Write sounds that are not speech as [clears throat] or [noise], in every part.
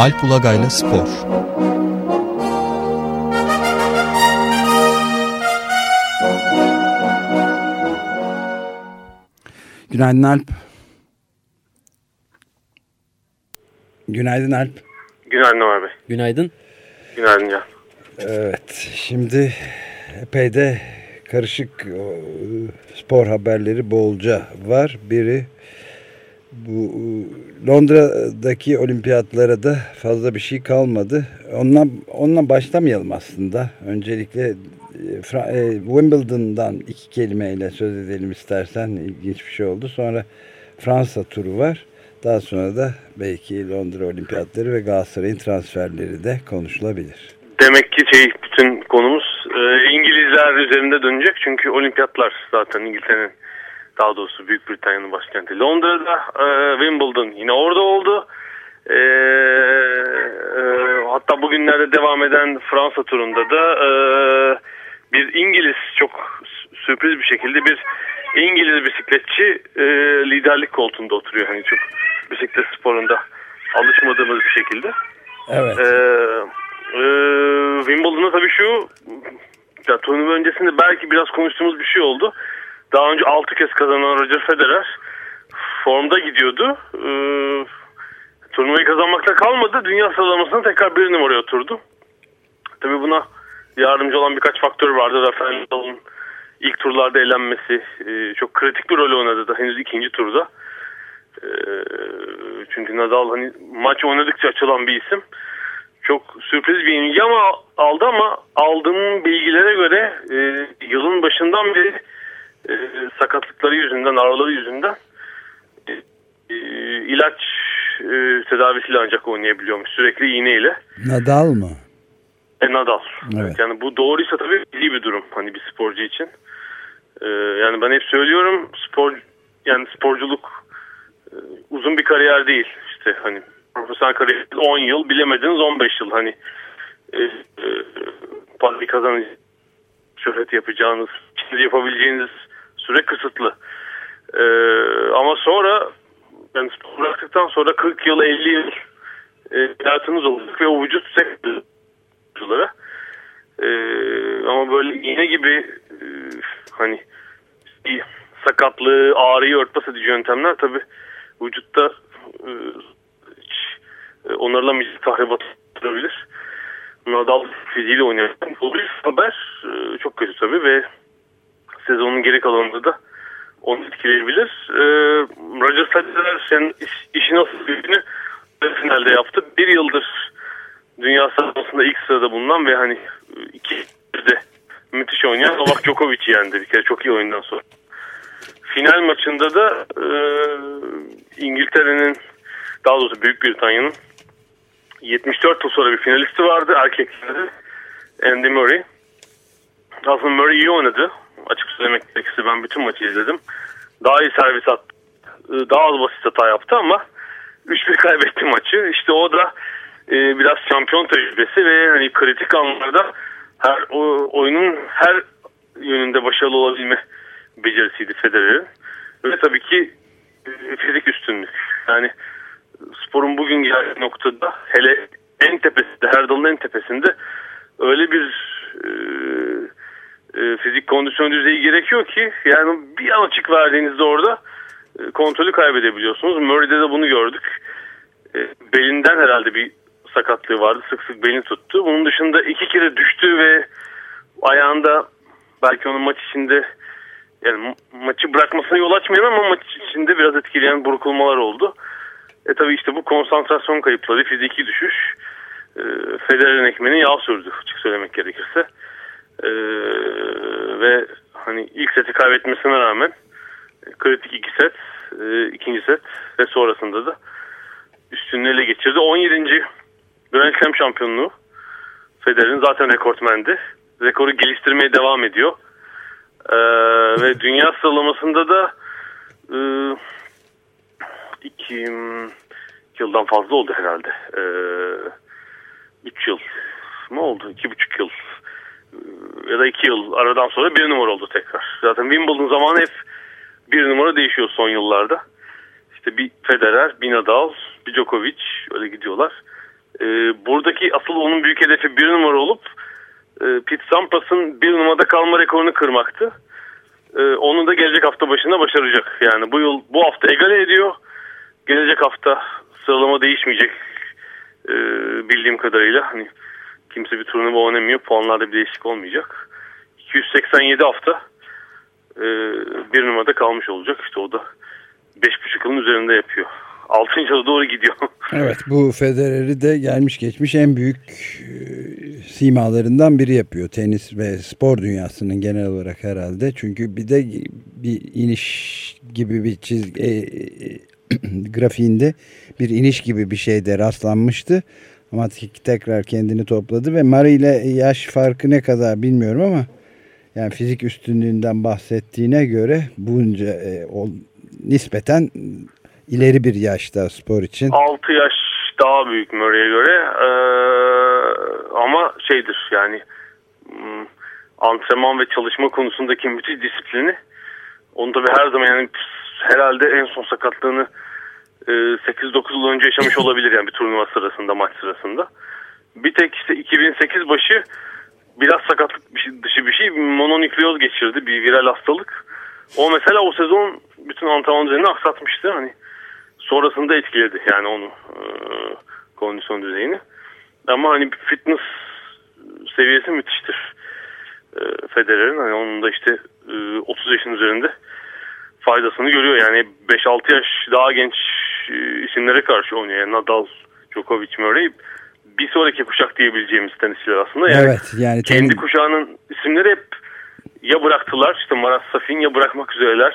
Alp Ulagay'la Spor Günaydın Alp. Günaydın Alp. Günaydın abi. Günaydın. Günaydın ya. Evet, şimdi epey de karışık spor haberleri bolca var. Biri bu Londra'daki olimpiyatlara da fazla bir şey kalmadı. Ondan, ondan başlamayalım aslında. Öncelikle e, e, Wimbledon'dan iki kelimeyle söz edelim istersen. ilginç bir şey oldu. Sonra Fransa turu var. Daha sonra da belki Londra olimpiyatları ve Galatasaray'ın transferleri de konuşulabilir. Demek ki şey bütün konumuz e, İngilizler üzerinde dönecek. Çünkü olimpiyatlar zaten İngiltere'nin daha doğrusu Büyük Britanya'nın başkenti Londra'da. E, Wimbledon yine orada oldu. E, e, hatta bugünlerde devam eden Fransa turunda da e, bir İngiliz çok sürpriz bir şekilde bir İngiliz bisikletçi e, liderlik koltuğunda oturuyor. Hani çok bisiklet sporunda alışmadığımız bir şekilde. Evet. E, e, Wimbledon'da tabii şu ya turnuva öncesinde belki biraz konuştuğumuz bir şey oldu. Daha önce 6 kez kazanan Roger Federer formda gidiyordu. E, turnuvayı kazanmakta kalmadı. Dünya sıralamasına tekrar bir numaraya oturdu. Tabii buna yardımcı olan birkaç faktör vardı. Rafael Nadal'ın ilk turlarda elenmesi e, çok kritik bir rol oynadı da henüz ikinci turda. E, çünkü Nadal hani maç oynadıkça açılan bir isim. Çok sürpriz bir ama aldı ama aldığım bilgilere göre e, yılın başından beri e, sakatlıkları yüzünden, ağrıları yüzünden e, e, ilaç e, tedavisiyle ancak oynayabiliyormuş. Sürekli iğneyle. Nadal mı? E, Nadal. Evet. Yani bu doğruysa tabii iyi bir durum hani bir sporcu için. Ee, yani ben hep söylüyorum spor yani sporculuk e, uzun bir kariyer değil. İşte hani profesyonel kariyer 10 yıl bilemediniz 15 yıl hani e, e, parayı kazanacağınız şöhret yapacağınız şimdi yapabileceğiniz süre kısıtlı. E, ama sonra yani spor bıraktıktan sonra 40 yıl 50 yıl e, hayatınız olacak ve o vücut sporculara. Ee, ama böyle iğne gibi e, hani bir sakatlığı, ağrıyı örtbas edici yöntemler tabi vücutta e, hiç e, onarılamayacak tahribat olabilir. Nadal fiziğiyle oynayan bu bir haber e, çok kötü tabi ve sezonun geri kalanında da onu etkileyebilir. E, Roger Federer senin iş, işi nasıl büyüdüğünü finalde yaptı. Bir yıldır dünya sıralamasında ilk sırada bulunan ve hani iki de müthiş oynayan Novak Djokovic'i yendi bir kere çok iyi oyundan sonra. Final maçında da e, İngiltere'nin daha doğrusu Büyük Britanya'nın 74 yıl sonra bir finalisti vardı erkeklerde Andy Murray. Aslında Murray iyi oynadı. Açık söylemek gerekirse ben bütün maçı izledim. Daha iyi servis attı. Daha az basit hata yaptı ama 3-1 kaybetti maçı. İşte o da e, biraz şampiyon tecrübesi ve hani kritik anlarda her o, oyunun her yönünde başarılı olabilme becerisiydi Federer'in. Ve tabii ki e, fizik üstünlük. Yani sporun bugün geldiği noktada hele en tepesinde, her dalın en tepesinde öyle bir e, e, fizik kondisyon düzeyi gerekiyor ki yani bir an açık verdiğinizde orada e, kontrolü kaybedebiliyorsunuz. Murray'de de bunu gördük. E, belinden herhalde bir sakatlığı vardı. Sık sık belini tuttu. Bunun dışında iki kere düştü ve ayağında belki onun maç içinde yani maçı bırakmasına yol açmayan ama maç içinde biraz etkileyen burkulmalar oldu. E tabi işte bu konsantrasyon kayıpları, fiziki düşüş e, Federer'in ekmeğine yağ sürdü açık söylemek gerekirse. E, ve hani ilk seti kaybetmesine rağmen kritik iki set, e, ikinci set ve sonrasında da üstünlüğü ele geçirdi. 17. Grand Slam şampiyonluğu Federer'in zaten rekortmendi. Rekoru geliştirmeye devam ediyor. Ee, ve dünya sıralamasında da e, iki yıldan fazla oldu herhalde. Ee, üç yıl mı oldu? İki buçuk yıl ya da iki yıl aradan sonra bir numara oldu tekrar. Zaten Wimbledon zamanı hep bir numara değişiyor son yıllarda. İşte bir Federer, bir Nadal, bir Djokovic öyle gidiyorlar. E, buradaki asıl onun büyük hedefi bir numara olup e, Pete Sampras'ın bir numarada kalma rekorunu kırmaktı. E, onu da gelecek hafta başında başaracak. Yani bu yıl bu hafta egale ediyor. Gelecek hafta sıralama değişmeyecek e, bildiğim kadarıyla. Hani kimse bir turnuva oynamıyor. Puanlarda bir değişiklik olmayacak. 287 hafta e, bir numarada kalmış olacak. İşte o da 5,5 yılın üzerinde yapıyor. 6. yıla doğru gidiyor. [laughs] Evet bu Federer'i de gelmiş geçmiş en büyük e, simalarından biri yapıyor. Tenis ve spor dünyasının genel olarak herhalde. Çünkü bir de bir iniş gibi bir çizgi e, e, [clears throat] grafiğinde bir iniş gibi bir şeyde rastlanmıştı. Ama tekrar kendini topladı ve Mari ile yaş farkı ne kadar bilmiyorum ama yani fizik üstünlüğünden bahsettiğine göre bunca e, o, nispeten ileri bir yaşta spor için. 6 yaş daha büyük Murray'e göre ee, ama şeydir yani hmm, antrenman ve çalışma konusundaki müthiş disiplini onu tabi her zaman yani herhalde en son sakatlığını 8-9 yıl önce yaşamış [laughs] olabilir yani bir turnuva sırasında maç sırasında. Bir tek işte 2008 başı biraz sakatlık dışı bir şey mononükleoz geçirdi bir viral hastalık. O mesela o sezon bütün antrenman düzenini aksatmıştı. Hani sonrasında etkiledi yani onu e, kondisyon düzeyini. Ama hani fitness seviyesi müthiştir. E, Federer'in hani onun da işte e, 30 yaşın üzerinde faydasını görüyor. Yani 5-6 yaş daha genç e, isimlere karşı oynuyor. Nadal, Djokovic, Murray bir sonraki kuşak diyebileceğimiz tenisçiler aslında. Yani evet, yani kendi tenis... kuşağının isimleri hep ya bıraktılar işte Marat Safin ya bırakmak üzereler.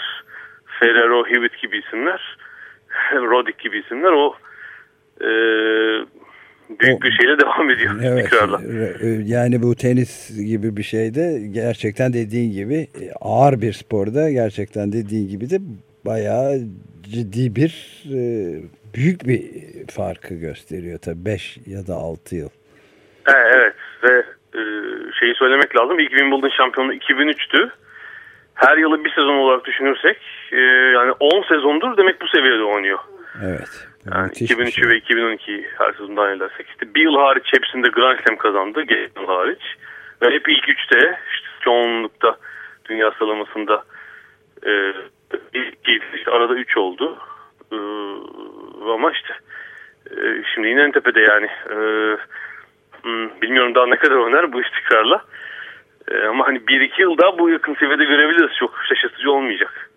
Ferrero, Hewitt gibi isimler. [laughs] Roddick gibi isimler o e, büyük o, bir şeyle devam ediyor [laughs] evet, ikrarla. E, yani bu tenis gibi bir şeyde gerçekten dediğin gibi e, ağır bir sporda gerçekten dediğin gibi de bayağı ciddi bir e, büyük bir farkı gösteriyor tabii 5 ya da 6 yıl. Evet ve şeyi söylemek lazım ilk Wimbledon şampiyonu 2003'tü her yılı bir sezon olarak düşünürsek e, yani 10 sezondur demek bu seviyede oynuyor. Evet. Yani 2003 şey. ve 2012 her sezon dahil edersek işte bir yıl hariç hepsinde Grand Slam kazandı. Geçen yıl hariç. Ve hep ilk üçte işte çoğunlukta dünya sıralamasında e, ilk işte arada 3 oldu. E, ama işte e, şimdi yine en tepede yani. E, bilmiyorum daha ne kadar oynar bu istikrarla. E, ama hani bir iki yılda bu yakın seviyede görebiliriz. Çok şaşırtıcı olmayacak.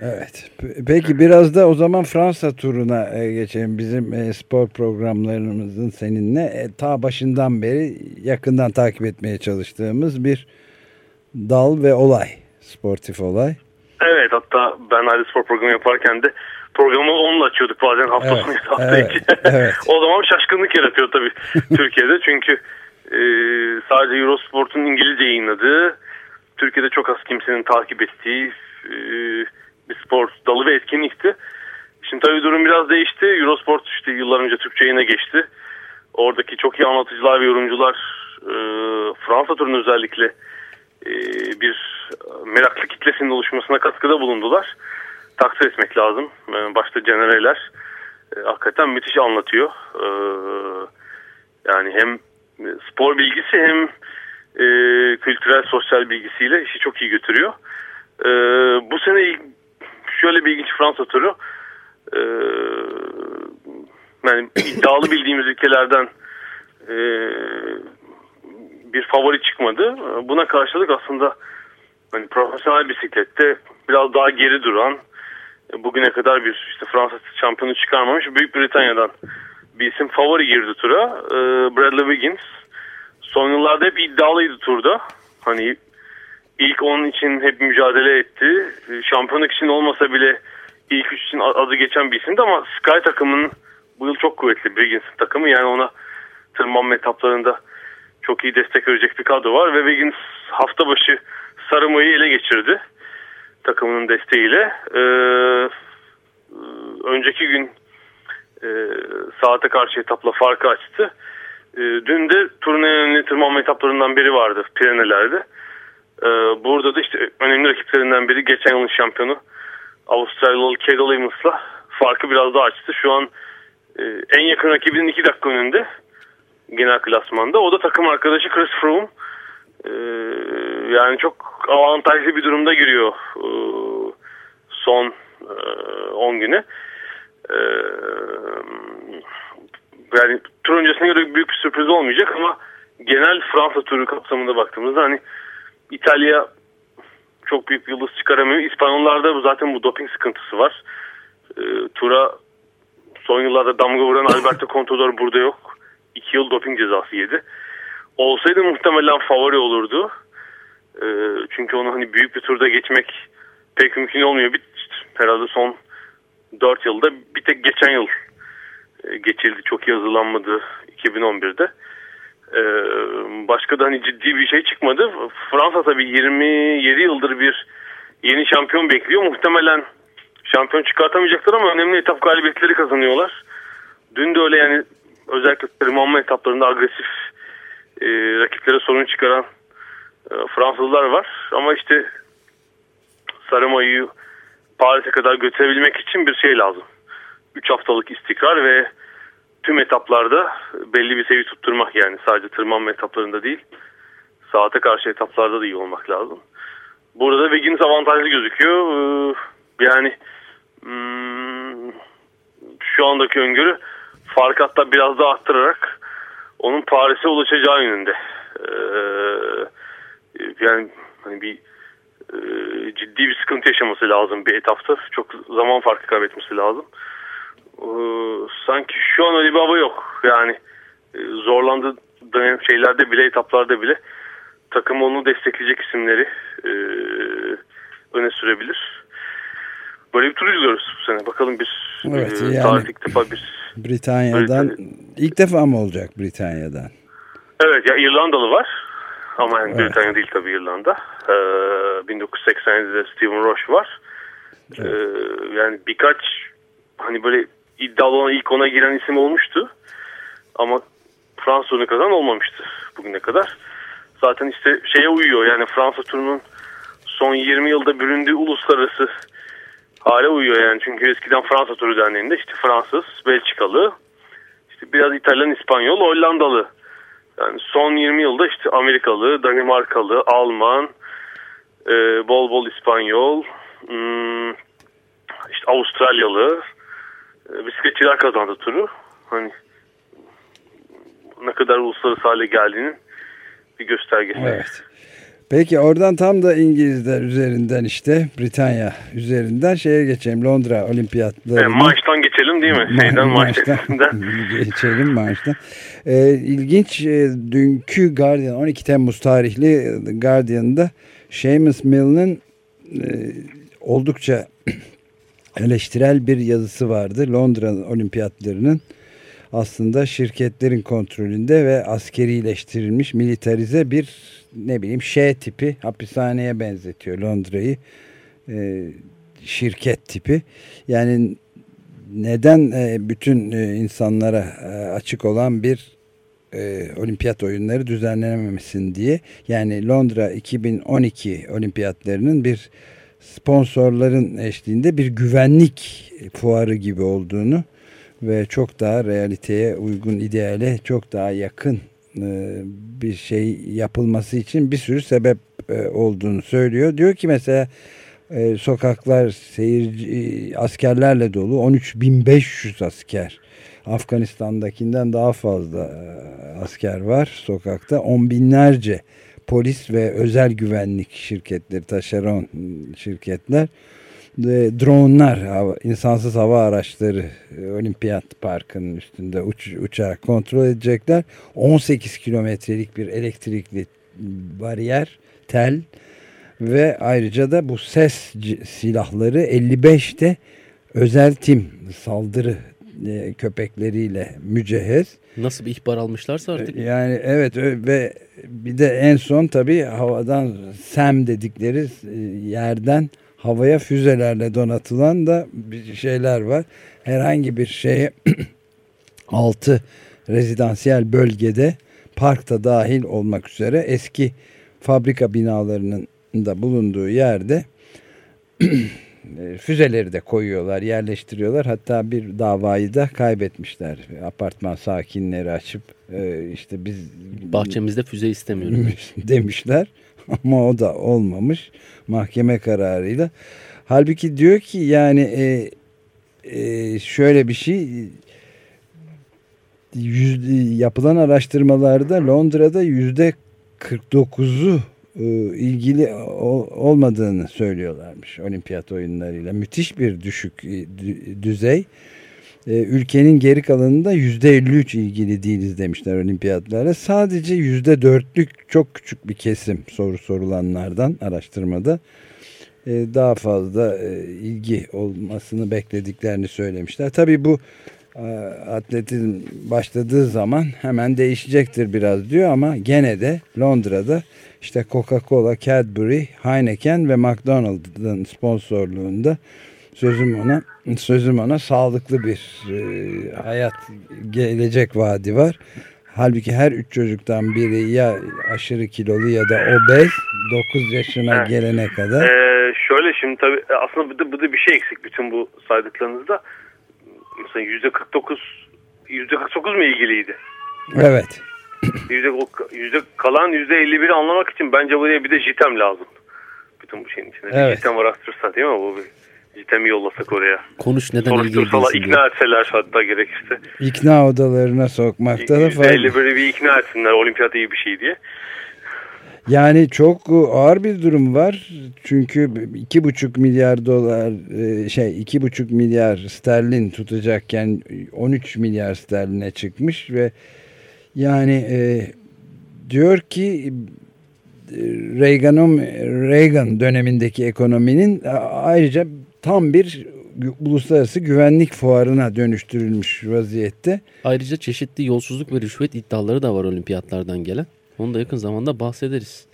Evet. Peki biraz da o zaman Fransa turuna e, geçelim. Bizim e, spor programlarımızın seninle ta başından beri yakından takip etmeye çalıştığımız bir dal ve olay. Sportif olay. Evet hatta ben ayrı spor programı yaparken de programı onunla açıyorduk bazen hafta evet, sonu hafta evet, içi. Evet. [laughs] o zaman şaşkınlık yaratıyor tabii [laughs] Türkiye'de çünkü e, sadece Eurosport'un İngilizce yayınladığı, Türkiye'de çok az kimsenin takip ettiği e, bir spor dalı ve etkinlikti. Şimdi tabii durum biraz değişti. Eurosport işte yıllar önce Türkçe yayına geçti. Oradaki çok iyi anlatıcılar ve yorumcular e, Fransa turunun özellikle e, bir meraklı kitlesinin oluşmasına katkıda bulundular. Takdir etmek lazım. E, başta Cenereler e, hakikaten müthiş anlatıyor. Yani hem spor bilgisi hem kültürel sosyal bilgisiyle işi çok iyi götürüyor. Bu sene şöyle bir ilginç Fransa turu yani iddialı bildiğimiz ülkelerden bir favori çıkmadı. Buna karşılık aslında hani profesyonel bisiklette biraz daha geri duran bugüne kadar bir işte Fransa şampiyonu çıkarmamış Büyük Britanya'dan bir isim favori girdi tura. E, Bradley Wiggins. Son yıllarda hep iddialıydı turda. Hani ilk onun için hep mücadele etti. Şampiyonluk için olmasa bile ilk üç için adı geçen bir isimdi ama Sky takımının bu yıl çok kuvvetli Wiggins'in takımı. Yani ona tırmanma etaplarında çok iyi destek verecek bir kadro var ve Wiggins hafta başı Sarımayı ele geçirdi takımının desteğiyle. Ee, önceki gün e, saate karşı etapla farkı açtı. E, dün de turun en önemli tırmanma etaplarından biri vardı Pireneler'de. E, burada da işte önemli rakiplerinden biri geçen yılın şampiyonu Avustralyalı Cadel Evans'la farkı biraz daha açtı. Şu an e, en yakın rakibinin 2 dakika önünde. Genel klasmanda. O da takım arkadaşı Chris Froome. Ee, yani çok avantajlı bir durumda giriyor ee, son 10 e, güne. Ee, yani tur öncesine göre büyük bir sürpriz olmayacak ama genel Fransa turu kapsamında baktığımızda hani İtalya çok büyük bir yıldız çıkaramıyor. İspanyollarda zaten bu doping sıkıntısı var. E, tura son yıllarda damga vuran Alberto Contador burada yok. İki yıl doping cezası yedi. Olsaydı muhtemelen favori olurdu. E, çünkü onu hani büyük bir turda geçmek pek mümkün olmuyor. Bir, herhalde son 4 yılda bir tek geçen yıl e, geçildi. Çok iyi hazırlanmadı 2011'de. Ee, başka da hani ciddi bir şey çıkmadı. Fransa tabii 27 yıldır bir yeni şampiyon bekliyor. Muhtemelen şampiyon çıkartamayacaklar ama önemli etap galibiyetleri kazanıyorlar. Dün de öyle yani özellikle tırmanma etaplarında agresif e, rakiplere sorun çıkaran e, Fransızlar var. Ama işte Sarımayı Paris'e kadar götürebilmek için bir şey lazım. 3 haftalık istikrar ve tüm etaplarda belli bir seviye tutturmak yani sadece tırmanma etaplarında değil saate karşı etaplarda da iyi olmak lazım. Burada da Wiggins avantajlı gözüküyor. Ee, yani hmm, şu andaki öngörü fark hatta biraz daha arttırarak onun Paris'e ulaşacağı yönünde. Ee, yani hani bir e, ciddi bir sıkıntı yaşaması lazım bir etapta. Çok zaman farkı kaybetmesi lazım. Ee, sanki şu an öyle bir hava yok. Yani e, zorlandığı şeylerde bile etaplarda bile takım onu destekleyecek isimleri e, öne sürebilir. Böyle bir tur izliyoruz bu sene. Bakalım bir evet, e, yani, tarih ilk defa bir Britanya'dan Britanya. ilk defa mı olacak Britanya'dan? Evet ya İrlandalı var. Ama yani evet. Britanya değil tabii İrlanda. Ee, 1987'de Stephen Roche var. Evet. Ee, yani birkaç hani böyle iddialı olan ilk ona giren isim olmuştu. Ama Fransa turunu kazan olmamıştı bugüne kadar. Zaten işte şeye uyuyor yani Fransa turunun son 20 yılda büründüğü uluslararası hale uyuyor yani. Çünkü eskiden Fransa turu dendiğinde işte Fransız, Belçikalı, işte biraz İtalyan, İspanyol, Hollandalı. Yani son 20 yılda işte Amerikalı, Danimarkalı, Alman, e, bol bol İspanyol, hmm, işte Avustralyalı, e, bisikletçiler kazandı turu. Hani ne kadar uluslararası hale geldiğinin bir göstergesi. Evet. Peki oradan tam da İngilizler üzerinden işte Britanya üzerinden şeye geçelim Londra olimpiyatlarına. E, maçtan geçelim değil mi? Ma Şeyden maçtan. [laughs] geçelim maçtan. Ee, ilginç e, dünkü Guardian 12 Temmuz tarihli Guardian'da Seamus Mill'in e, oldukça [clears throat] eleştirel bir yazısı vardı. Londra olimpiyatlarının aslında şirketlerin kontrolünde ve askerileştirilmiş militarize bir ne bileyim şey tipi hapishaneye benzetiyor Londra'yı. E, şirket tipi. Yani neden e, bütün e, insanlara e, açık olan bir e, olimpiyat oyunları düzenlenememesin diye? Yani Londra 2012 olimpiyatlarının bir sponsorların eşliğinde bir güvenlik fuarı gibi olduğunu ve çok daha realiteye uygun ideale çok daha yakın e, bir şey yapılması için bir sürü sebep e, olduğunu söylüyor. Diyor ki mesela e, sokaklar seyirci askerlerle dolu 13.500 asker. Afganistan'dakinden daha fazla asker var sokakta. On binlerce polis ve özel güvenlik şirketleri taşeron şirketler dronlar, insansız hava araçları e, Olimpiyat Parkı'nın üstünde uç, uçağı kontrol edecekler. 18 kilometrelik bir elektrikli bariyer, tel ve ayrıca da bu ses silahları 55'te özel tim saldırı e, köpekleriyle mücehhez. Nasıl bir ihbar almışlarsa artık. E, yani evet ve bir de en son tabii havadan SEM dedikleri yerden havaya füzelerle donatılan da bir şeyler var. Herhangi bir şeye [clears throat] altı rezidansiyel bölgede parkta dahil olmak üzere eski fabrika binalarının da bulunduğu yerde [clears throat] e, füzeleri de koyuyorlar, yerleştiriyorlar. Hatta bir davayı da kaybetmişler. Apartman sakinleri açıp e, işte biz bahçemizde füze istemiyoruz [laughs] demişler. [laughs] Ama o da olmamış mahkeme kararıyla. Halbuki diyor ki yani e, e, şöyle bir şey yüzde, yapılan araştırmalarda Londra'da yüzde 49'u e, ilgili olmadığını söylüyorlarmış olimpiyat oyunlarıyla. Müthiş bir düşük e, düzey. E, ülkenin geri kalanında yüzde 53 ilgili değiliz demişler olimpiyatlara. Sadece yüzde dörtlük çok küçük bir kesim soru sorulanlardan araştırmada daha fazla ilgi olmasını beklediklerini söylemişler. Tabii bu atletizm başladığı zaman hemen değişecektir biraz diyor ama gene de Londra'da işte Coca-Cola, Cadbury, Heineken ve McDonald's'ın sponsorluğunda sözüm ona sözüm ona sağlıklı bir e, hayat gelecek vaadi var. Halbuki her üç çocuktan biri ya aşırı kilolu ya da obez 9 yaşına evet. gelene kadar. Ee, şöyle şimdi tabii aslında bu da, bu da bir şey eksik bütün bu saydıklarınızda. Mesela yüzde 49 yüzde 49 mu ilgiliydi? Evet. Yüzde, yüzde kalan yüzde 51'i anlamak için bence buraya bir de JITEM lazım. Bütün bu şeyin içinde. Evet. JITEM araştırsa değil mi bu bir JITEM'i yollasak oraya. Konuş neden ilgili değilsin ikna etseler hatta gerekirse. İkna odalarına sokmakta da fayda. %51'i bir ikna etsinler olimpiyat iyi bir şey diye. Yani çok ağır bir durum var. Çünkü iki buçuk milyar dolar e, şey iki buçuk milyar sterlin tutacakken 13 milyar sterline çıkmış ve yani e, diyor ki Reagan'ın Reagan dönemindeki ekonominin ayrıca tam bir uluslararası güvenlik fuarına dönüştürülmüş vaziyette. Ayrıca çeşitli yolsuzluk ve rüşvet iddiaları da var olimpiyatlardan gelen. Onu da yakın zamanda bahsederiz.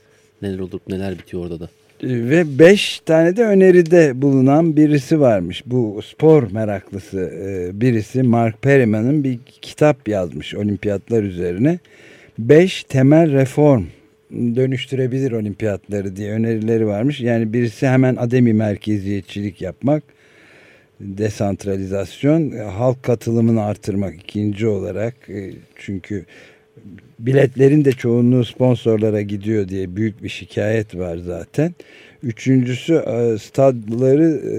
Neler olup neler bitiyor orada da. Ve beş tane de öneride bulunan birisi varmış. Bu spor meraklısı e, birisi Mark Perryman'ın bir kitap yazmış olimpiyatlar üzerine. Beş temel reform dönüştürebilir olimpiyatları diye önerileri varmış. Yani birisi hemen ademi merkeziyetçilik yapmak, desantralizasyon, halk katılımını artırmak ikinci olarak. E, çünkü biletlerin de çoğunluğu sponsorlara gidiyor diye büyük bir şikayet var zaten. Üçüncüsü e, stadları e,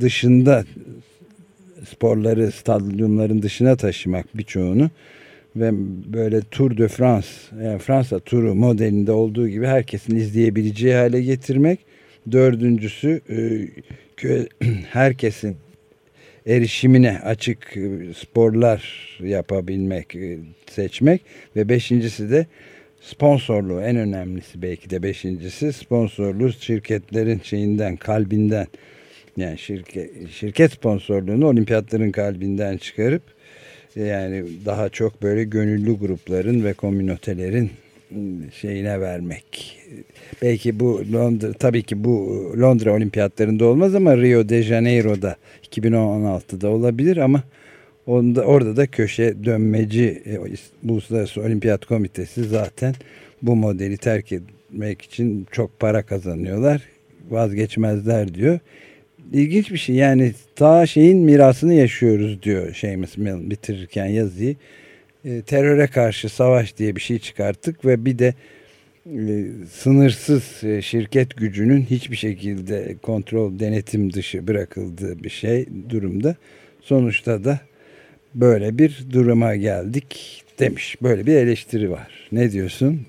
dışında sporları stadyumların dışına taşımak birçoğunu ve böyle Tour de France yani Fransa turu modelinde olduğu gibi herkesin izleyebileceği hale getirmek. Dördüncüsü e, [clears throat] herkesin erişimine açık sporlar yapabilmek, seçmek ve beşincisi de sponsorluğu en önemlisi belki de beşincisi sponsorluğu şirketlerin şeyinden kalbinden yani şirket, şirket sponsorluğunu olimpiyatların kalbinden çıkarıp yani daha çok böyle gönüllü grupların ve komünotelerin şeyine vermek. Belki bu Londra tabii ki bu Londra olimpiyatlarında olmaz ama Rio de Janeiro'da 2016'da olabilir ama onda, orada da köşe dönmeci e, Uluslararası Olimpiyat Komitesi zaten bu modeli terk etmek için çok para kazanıyorlar. Vazgeçmezler diyor. İlginç bir şey yani ta şeyin mirasını yaşıyoruz diyor Seamus Mill bitirirken yazıyı. E, teröre karşı savaş diye bir şey çıkarttık ve bir de e, sınırsız e, şirket gücünün hiçbir şekilde kontrol denetim dışı bırakıldığı bir şey durumda. Sonuçta da böyle bir duruma geldik demiş. Böyle bir eleştiri var. Ne diyorsun?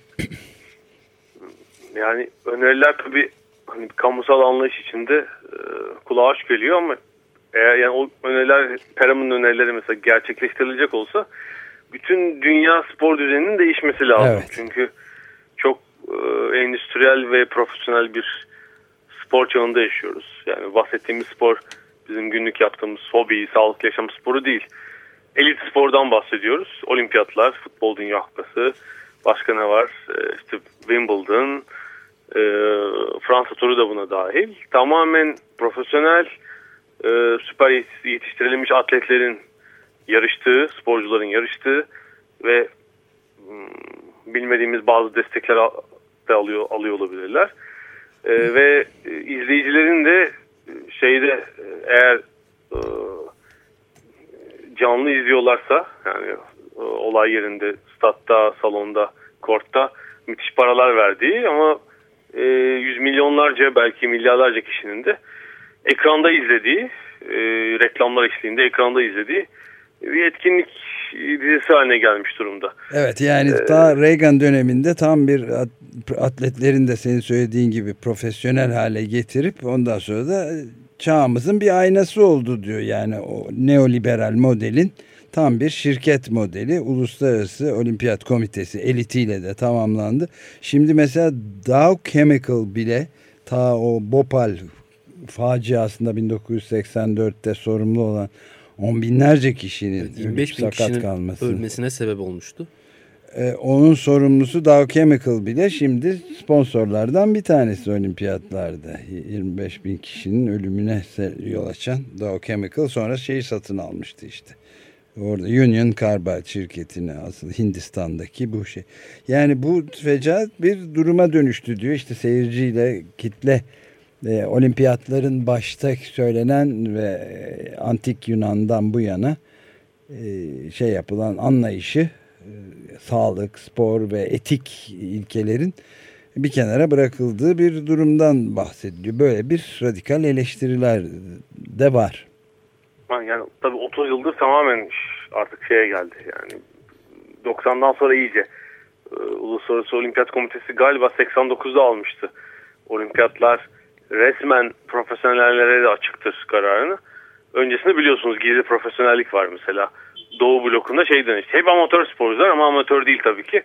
Yani öneriler tabii hani kamusal anlayış içinde kulağa hoş geliyor ama eğer yani o öneriler Peram'ın önerileri mesela gerçekleştirilecek olsa bütün dünya spor düzeninin değişmesi lazım. Evet. Çünkü çok e, endüstriyel ve profesyonel bir spor çağında yaşıyoruz. Yani bahsettiğimiz spor bizim günlük yaptığımız hobi, sağlıklı yaşam sporu değil. Elit spordan bahsediyoruz. Olimpiyatlar, futbol dünya kupası, başka ne var? E, işte Wimbledon, e, Fransa turu da buna dahil. Tamamen profesyonel, e, süper yetiştirilmiş atletlerin yarıştığı, sporcuların yarıştığı ve hmm, bilmediğimiz bazı destekler de alıyor, alıyor olabilirler. E, ve izleyicilerin de şeyde e, eğer e, canlı izliyorlarsa yani e, olay yerinde, statta, salonda, kortta müthiş paralar verdiği ama e, yüz milyonlarca belki milyarlarca kişinin de ekranda izlediği, e, reklamlar eşliğinde ekranda izlediği bir etkinlik dizisi haline gelmiş durumda. Evet yani ee, ta Reagan döneminde tam bir atletlerin de senin söylediğin gibi profesyonel hale getirip ondan sonra da çağımızın bir aynası oldu diyor. Yani o neoliberal modelin tam bir şirket modeli. Uluslararası Olimpiyat Komitesi elitiyle de tamamlandı. Şimdi mesela Dow Chemical bile ta o Bhopal faciasında 1984'te sorumlu olan on binlerce kişinin evet, 25 bin sakat kişinin kalması. ölmesine sebep olmuştu. Ee, onun sorumlusu Dow Chemical bile şimdi sponsorlardan bir tanesi olimpiyatlarda. 25 bin kişinin ölümüne yol açan Dow Chemical sonra şeyi satın almıştı işte. Orada Union Carbide şirketini aslında Hindistan'daki bu şey. Yani bu fecaat bir duruma dönüştü diyor. İşte seyirciyle kitle e, olimpiyatların başta söylenen ve e, antik Yunan'dan bu yana e, şey yapılan anlayışı e, sağlık, spor ve etik ilkelerin bir kenara bırakıldığı bir durumdan bahsediliyor. Böyle bir radikal eleştiriler de var. Yani tabii 30 yıldır tamamen artık şeye geldi. Yani 90'dan sonra iyice e, Uluslararası Olimpiyat Komitesi galiba 89'da almıştı. Olimpiyatlar resmen profesyonellere de açıktır kararını. Öncesinde biliyorsunuz gizli profesyonellik var mesela. Doğu blokunda şey denir. Hep amatör sporcular ama amatör değil tabii ki.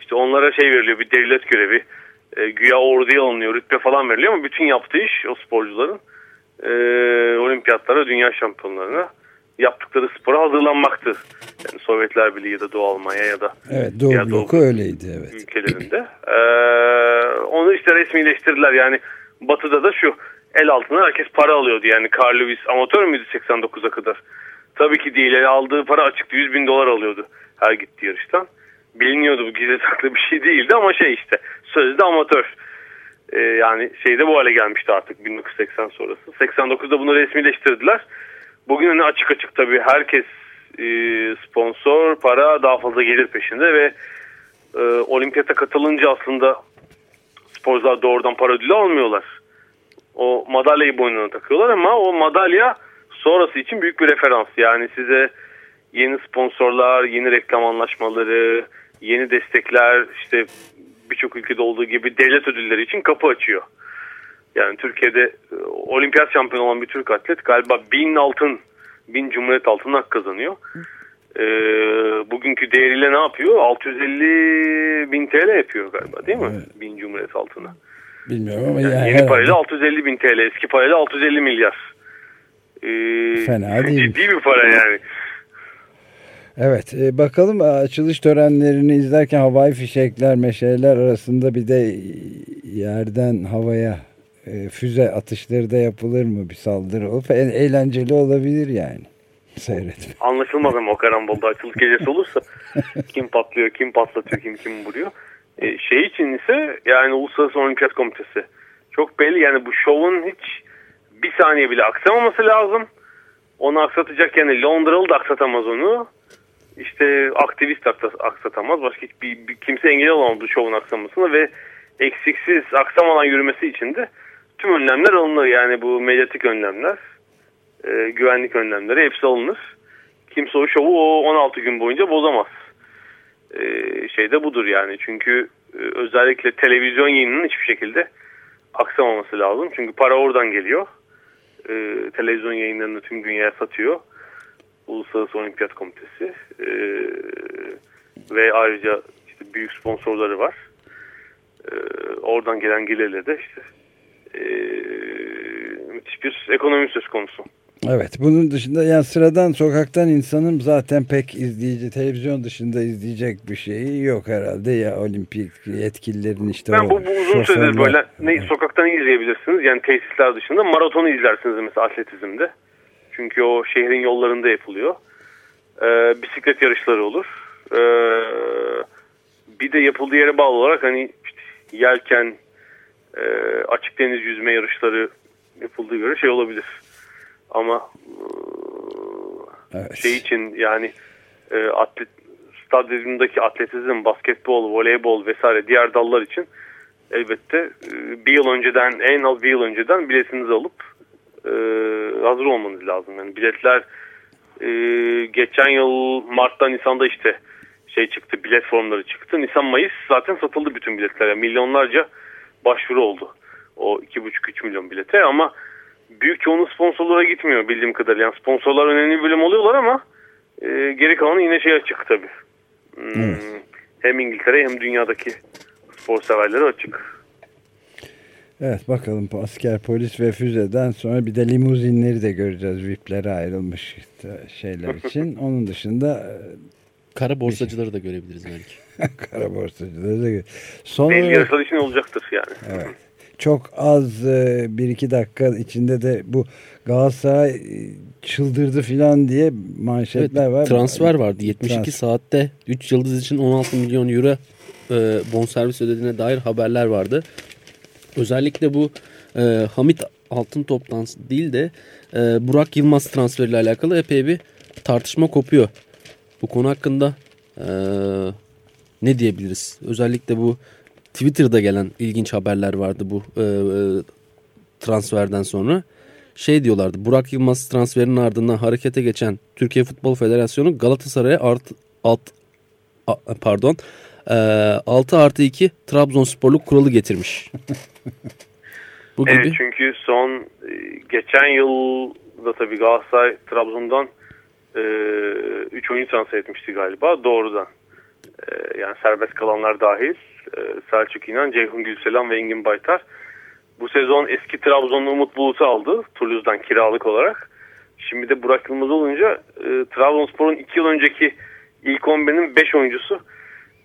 İşte onlara şey veriliyor bir devlet görevi. E, güya orduya alınıyor, rütbe falan veriliyor ama bütün yaptığı iş o sporcuların e, olimpiyatlara, dünya şampiyonlarına yaptıkları spora hazırlanmaktı. Yani Sovyetler Birliği ya da Doğu Almanya ya da evet, Doğu bloku Doğu öyleydi evet. ülkelerinde. Ee, onu işte resmileştirdiler. Yani Batı'da da şu el altına herkes para alıyordu. Yani Carl Lewis amatör müydü 89'a kadar? Tabii ki değil. El aldığı para açıktı. 100 bin dolar alıyordu her gittiği yarıştan. Biliniyordu bu gizli saklı bir şey değildi ama şey işte sözde amatör. Ee, yani şeyde bu hale gelmişti artık 1980 sonrası. 89'da bunu resmileştirdiler. Bugün hani açık açık tabii herkes e, sponsor, para daha fazla gelir peşinde ve e, olimpiyata katılınca aslında sporcular doğrudan para ödülü almıyorlar. O madalyayı boynuna takıyorlar ama o madalya sonrası için büyük bir referans. Yani size yeni sponsorlar, yeni reklam anlaşmaları, yeni destekler işte birçok ülkede olduğu gibi devlet ödülleri için kapı açıyor. Yani Türkiye'de e, olimpiyat şampiyonu olan bir Türk atlet galiba bin altın, bin cumhuriyet altın hak kazanıyor. E, bugünkü değeriyle ne yapıyor? 650 bin TL yapıyor galiba değil mi? Evet. Bin cumhuriyet altına. Bilmiyorum ama yani, yani yeni parayla 650 bin TL, eski parayla 650 milyar. Ee, Fena değil. Ciddi bir para yani. Evet e, bakalım açılış törenlerini izlerken havai fişekler meşaleler arasında bir de yerden havaya e, füze atışları da yapılır mı bir saldırı olup eğlenceli olabilir yani seyretme. Anlaşılmaz ama o karambolda açılış gecesi olursa [laughs] kim patlıyor, kim patlatıyor, kim kim vuruyor. E, şey için ise yani Uluslararası Olimpiyat Komitesi çok belli yani bu şovun hiç bir saniye bile aksamaması lazım. Onu aksatacak yani Londralı da aksatamaz onu. İşte aktivist aksatamaz. Başka hiçbir bir, kimse engel olamaz bu şovun aksamasına ve eksiksiz aksamadan yürümesi için de tüm önlemler alınır. Yani bu medyatik önlemler, e, güvenlik önlemleri hepsi alınır. Kimse o şovu o 16 gün boyunca bozamaz. E, şey de budur yani. Çünkü e, özellikle televizyon yayınının hiçbir şekilde aksamaması lazım. Çünkü para oradan geliyor. E, televizyon yayınlarını tüm dünyaya satıyor. Uluslararası Olimpiyat Komitesi. E, ve ayrıca işte büyük sponsorları var. E, oradan gelen gelirle de işte e, müthiş bir ekonomi söz konusu. Evet bunun dışında yani sıradan sokaktan insanın zaten pek izleyici televizyon dışında izleyecek bir şeyi yok herhalde ya olimpik yetkililerin işte ben bu, bu uzun süredir böyle ne, sokaktan izleyebilirsiniz yani tesisler dışında maratonu izlersiniz mesela atletizmde çünkü o şehrin yollarında yapılıyor ee, bisiklet yarışları olur ee, bir de yapıldığı yere bağlı olarak hani işte yelken e, açık deniz yüzme yarışları yapıldığı göre şey olabilir. Ama evet. şey için yani e, atlet, stadyumdaki atletizm, basketbol, voleybol vesaire diğer dallar için elbette e, bir yıl önceden en az bir yıl önceden biletinizi alıp e, hazır olmanız lazım. Yani biletler e, geçen yıl Mart'ta Nisan'da işte şey çıktı bilet formları çıktı. Nisan Mayıs zaten satıldı bütün biletler. Yani milyonlarca başvuru oldu. O 2,5-3 milyon bilete ama büyük çoğunluğu sponsorlara gitmiyor bildiğim kadarıyla. Yani sponsorlar önemli bir bölüm oluyorlar ama e, geri kalanı yine şey açık tabii. Hmm, evet. Hem İngiltere hem dünyadaki spor severlere açık. Evet bakalım asker, polis ve füzeden sonra bir de limuzinleri de göreceğiz VIP'lere ayrılmış şeyler [laughs] için. Onun dışında e, Kara borsacıları da görebiliriz belki. [laughs] Kara borsacıları da Son Belli yasal için olacaktır yani. Evet. Çok az e, bir iki dakika içinde de bu Galatasaray e, çıldırdı filan diye manşetler evet, var. Transfer vardı. 72 Transfer. saatte 3 yıldız için 16 milyon euro bonservis ödediğine dair haberler vardı. Özellikle bu e, Hamit Altın Top'tan değil de e, Burak Yılmaz transferiyle alakalı epey bir tartışma kopuyor. Bu konu hakkında e, ne diyebiliriz? Özellikle bu Twitter'da gelen ilginç haberler vardı bu e, e, transferden sonra. Şey diyorlardı Burak Yılmaz transferinin ardından harekete geçen Türkiye Futbol Federasyonu Galatasaray'a art, alt, a, pardon e, 6 artı 2 Trabzonsporluk kuralı getirmiş. [laughs] bu gibi. Evet çünkü son e, geçen yıl da tabii Galatasaray Trabzon'dan 3 e, oyuncu transfer etmişti galiba doğrudan. E, yani serbest kalanlar dahil. E, Selçuk İnan, Ceyhun Gülselam ve Engin Baytar. Bu sezon eski Trabzonlu Umut Bulut'u aldı Toulouse'dan kiralık olarak. Şimdi de Burak Yılmaz olunca e, Trabzonspor'un 2 yıl önceki ilk 11'inin 5 oyuncusu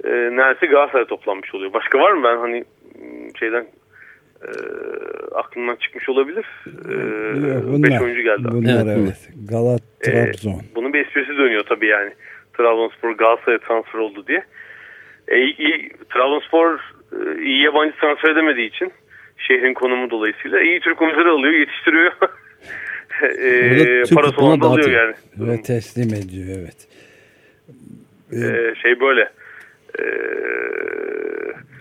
e, neredeyse Galatasaray'a toplanmış oluyor. Başka var mı ben hani şeyden e, aklımdan çıkmış olabilir. E, beş oyuncu geldi. Bunlar evet. evet. Galat, e, Trabzon. E, bunun bir esprisi dönüyor tabii yani. Trabzonspor Galatasaray'a transfer oldu diye. E, iyi, Trabzonspor e, iyi yabancı transfer edemediği için şehrin konumu dolayısıyla iyi Türk oyuncuları alıyor, yetiştiriyor. [laughs] e, parası olan da alıyor yani. Ve teslim ediyor evet. E, şey böyle. E,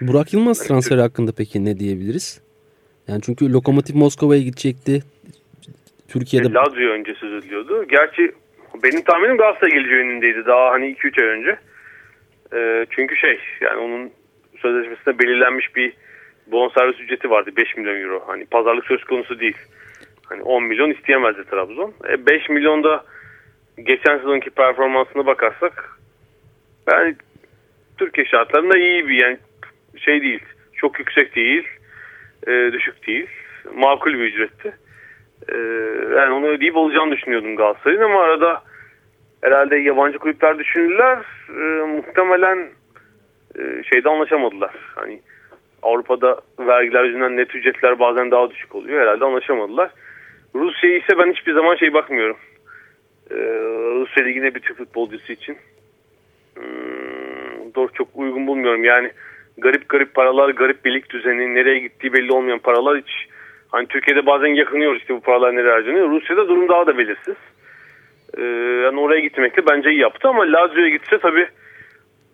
Burak Yılmaz hani transferi hakkında peki ne diyebiliriz? Yani çünkü Lokomotiv Moskova'ya gidecekti. Türkiye'de... Lazio önce söz ediliyordu. Gerçi benim tahminim Galatasaray geleceği yönündeydi daha hani 2-3 ay önce. E, çünkü şey yani onun sözleşmesinde belirlenmiş bir bonservis ücreti vardı 5 milyon euro. Hani pazarlık söz konusu değil. Hani 10 milyon isteyemezdi Trabzon. E, 5 milyonda geçen sezonki performansına bakarsak yani Türkiye şartlarında iyi bir yani şey değil. Çok yüksek değil. E, düşük değil. Makul bir ücretti. E, yani onu ödeyip olacağını düşünüyordum Galatasaray'ın ama arada herhalde yabancı kulüpler düşündüler. E, muhtemelen e, şeyde anlaşamadılar. Hani Avrupa'da vergiler yüzünden net ücretler bazen daha düşük oluyor. Herhalde anlaşamadılar. Rusya ise ben hiçbir zaman şey bakmıyorum. Ee, Rusya Ligi'ne bir Türk futbolcusu için. Doğru çok uygun bulmuyorum. Yani garip garip paralar, garip birlik düzeni, nereye gittiği belli olmayan paralar hiç hani Türkiye'de bazen yakınıyor işte bu paralar nereye harcanıyor. Rusya'da durum daha da belirsiz. Ee, yani oraya gitmekte bence iyi yaptı ama Lazio'ya gitse tabii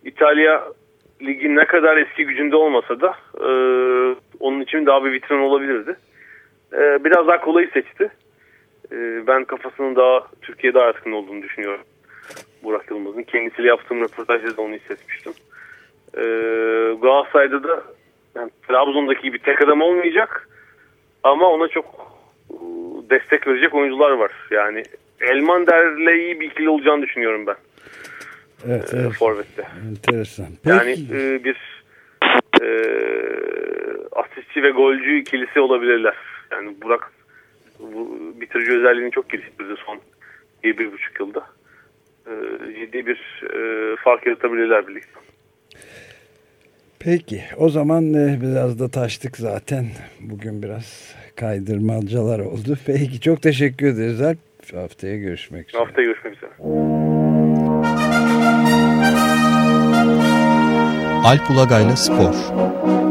İtalya ligi ne kadar eski gücünde olmasa da e, onun için daha bir vitrin olabilirdi. E, biraz daha kolayı seçti. E, ben kafasının daha Türkiye'de yatkın olduğunu düşünüyorum. Burak Yılmaz'ın. Kendisiyle yaptığım röportajda da onu hissetmiştim. E, Galatasaray'da da yani Trabzon'daki gibi tek adam olmayacak ama ona çok e, destek verecek oyuncular var. Yani Elmander'le iyi bir ikili olacağını düşünüyorum ben. Evet, evet. Forvet'te. Enteresan. Peki. Yani e, bir e, asistçi ve golcü ikilisi olabilirler. Yani Burak bu, bitirici özelliğini çok geliştirdi son bir, bir buçuk yılda. E, ciddi bir e, fark yaratabilirler birlikte. Peki o zaman e, biraz da taştık zaten. Bugün biraz kaydırmacalar oldu. [laughs] Peki çok teşekkür ederiz Alp. Haftaya görüşmek üzere. Haftaya görüşmek üzere. Alp Ulagay'la Spor